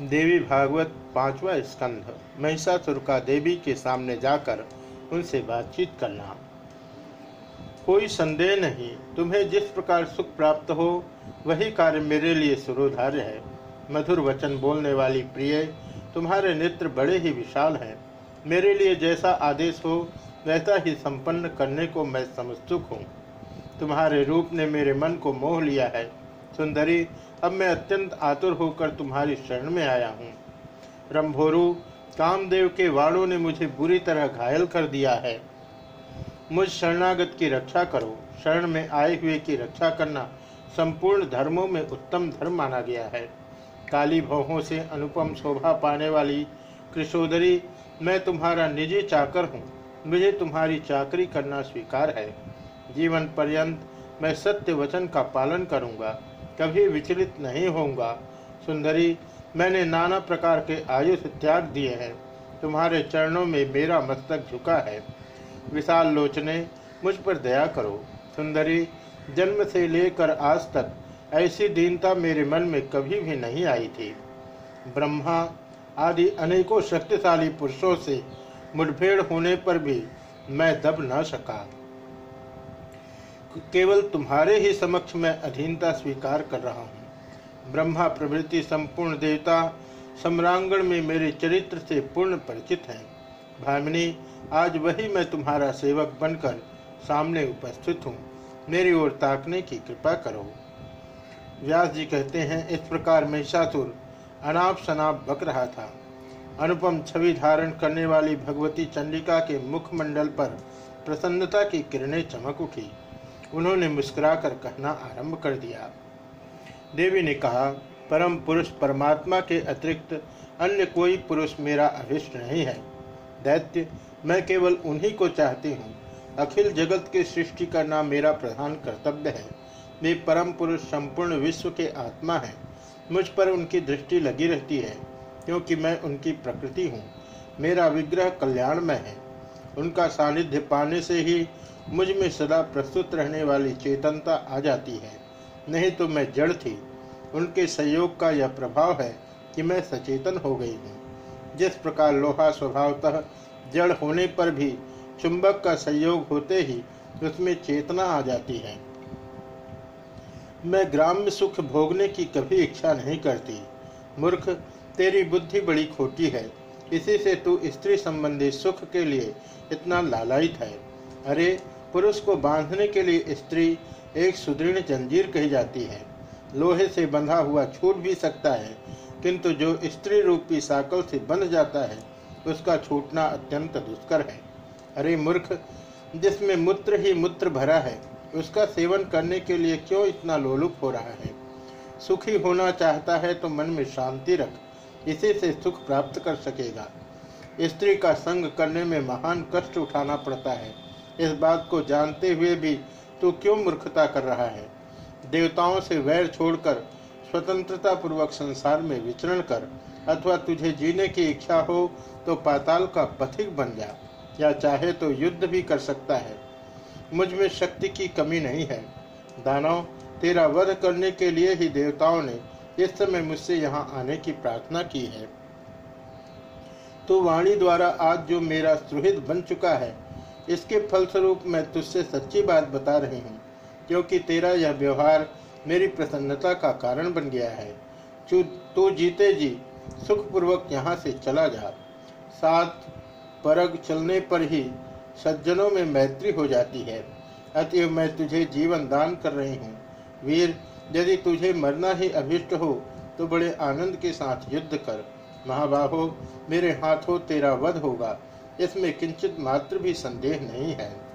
देवी भागवत पांचवा स्कंध। महिषासुर का देवी के सामने जाकर उनसे बातचीत करना। कोई संदेह नहीं, तुम्हें जिस प्रकार सुख प्राप्त हो, वही कार्य मेरे लिए सुरोधार्य है। मधुर वचन बोलने वाली प्रिय, तुम्हारे नेत्र बड़े ही विशाल हैं। मेरे लिए जैसा आदेश हो, वैसा ही संपन्न करने को मैं समस्तुक हूँ। तुम्हारे रूप ने मेरे मन को मोह लिया है। सुंदरी, अब मैं अत्यंत आतुर होकर तुम्हारी शरण में आया हूँ। रंभोरु, कामदेव के वाणों ने मुझे बुरी तरह घायल कर दिया है। मुझ शरणागत की रक्षा करो। शरण में आए हुए की रक्षा करना संपूर्ण धर्मों में उत्तम धर्म माना गया है। काली भवों से अनुपम शोभा पाने वाली कृषोदरी मैं तुम्हारा निजी चाकर हूँ। मुझे तुम्हारी चाकरी करना स्वीकार है। जीवन पर्यंत मैं सत्य वचन का पालन करूँगा। कभी विचलित नहीं होऊँगा। सुंदरी, मैंने नाना प्रकार के आयुष त्याग दिए हैं। तुम्हारे चरणों में मेरा मस्तक झुका है। विशाल लोचने, मुझ पर दया करो। सुंदरी, जन्म से लेकर आज तक ऐसी दीनता मेरे मन में कभी भी नहीं आई थी। ब्रह्मा, आदि अनेकों शक्तिशाली पुरुषों से मुठभेड़ होने पर भी मैं दब न सका। केवल तुम्हारे ही समक्ष मैं अधीनता स्वीकार कर रहा हूँ। ब्रह्मा प्रभृति संपूर्ण देवता सम्रांगण में मेरे चरित्र से पूर्ण परिचित हैं। भामिनी, आज वही मैं तुम्हारा सेवक बनकर सामने उपस्थित हूँ। मेरी ओर ताकने की कृपा करो। व्यास जी कहते हैं, इस प्रकार महिषासुर अनाप शनाप बक रहा था। अनुपम छवि धारण करने वाली भगवती चंडिका के मुखमंडल पर प्रसन्नता की किरणें चमक उठी। उन्होंने मुस्कुराकर कहना आरंभ कर दिया। देवी ने कहा, परम पुरुष परमात्मा के अतिरिक्त अन्य कोई पुरुष मेरा अभिष्ट नहीं है। दैत्य, मैं केवल उन्हीं को चाहती हूँ। अखिल जगत की सृष्टि करना मेरा प्रधान कर्तव्य है। वे परम पुरुष संपूर्ण विश्व के आत्मा हैं। मुझ पर उनकी दृष्टि लगी रहती है, क्योंकि मैं उनकी प्रकृति हूँ। मेरा विग्रह कल्याणमय है। उनका सानिध्य पाने से ही मुझमें सदा प्रस्तुत रहने वाली चेतनता आ जाती है। नहीं तो मैं जड़ थी। उनके सहयोग का यह प्रभाव है कि मैं सचेतन हो गई हूँ। जिस प्रकार लोहा स्वभावतः जड़ होने पर भी चुंबक का संयोग होते ही उसमें चेतना आ जाती है। मैं ग्राम्य सुख भोगने की कभी इच्छा नहीं करती। मूर्ख, तेरी बुद्धि बड़ी खोटी है। इसी से तू स्त्री संबंधी सुख के लिए इतना लालायित है। अरे पुरुष को बांधने के लिए स्त्री एक सुदृढ़ जंजीर कही जाती है। लोहे से बंधा हुआ छूट भी सकता है, किंतु जो स्त्री रूपी साकल से बंध जाता है, उसका छूटना अत्यंत दुष्कर है। अरे मूर्ख, जिसमें मूत्र ही मूत्र भरा है, उसका सेवन करने के लिए क्यों इतना लोलुप हो रहा है? सुखी होना चाहता है तो मन में शांति रख, इसी से सुख प्राप्त कर सकेगा। स्त्री का संग करने में महान कष्ट उठाना पड़ता है। इस बात को जानते हुए भी तू क्यों मूर्खता कर रहा है? देवताओं से वैर छोड़कर स्वतंत्रता पूर्वक संसार में विचरण कर, अथवा तुझे जीने की इच्छा हो तो पाताल का पथिक बन जा, या चाहे तो युद्ध भी कर सकता है। मुझमें शक्ति की कमी नहीं है। दानव, तेरा वध करने के लिए ही देवताओं ने इस समय मुझसे यहाँ आने की प्रार्थना की है। तो वाणी द्वारा आज जो मेरा सुहित बन चुका है इसके फलस्वरूप मैं तुझसे सच्ची बात बता रही हूँ, क्योंकि तेरा यह व्यवहार मेरी प्रसन्नता का कारण बन गया है। तू तो जीते जी, सुखपूर्वक यहाँ से चला जा। साथ परग चलने पर ही सज्जनों में मैत्री हो जाती है। अतएव मैं तुझे जीवन दान कर रही हूँ। वीर, यदि तुझे मरना ही अभिष्ट हो तो बड़े आनंद के साथ युद्ध कर। महाबाहो, मेरे हाथों तेरा वध होगा। इसमें किंचित मात्र भी संदेह नहीं है।